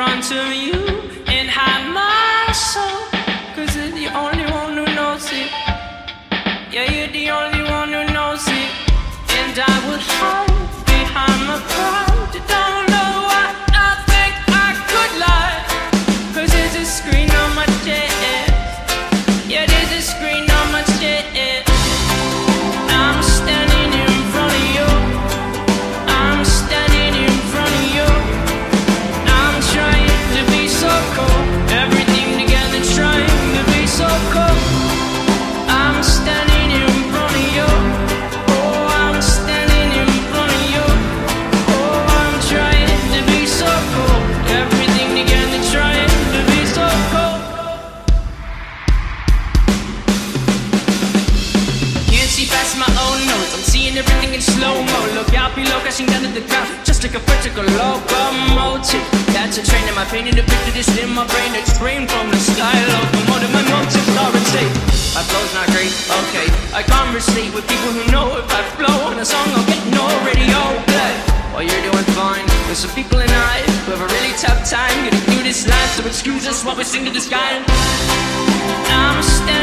front of you and hide my soul. Seeing in slow mo. Look out below, crashing down to the ground, just like a vertical locomotive. That's a train in my painted a picture just in my brain. It's brain from the sky locomotive. My motives are stake. My flow's not great, okay. I conversate with people who know if I flow on a song, I'll get no radio play. While you're doing fine, there's some people and I who have a really tough time getting through this life. So excuse us while we sing to the sky. I'm standing.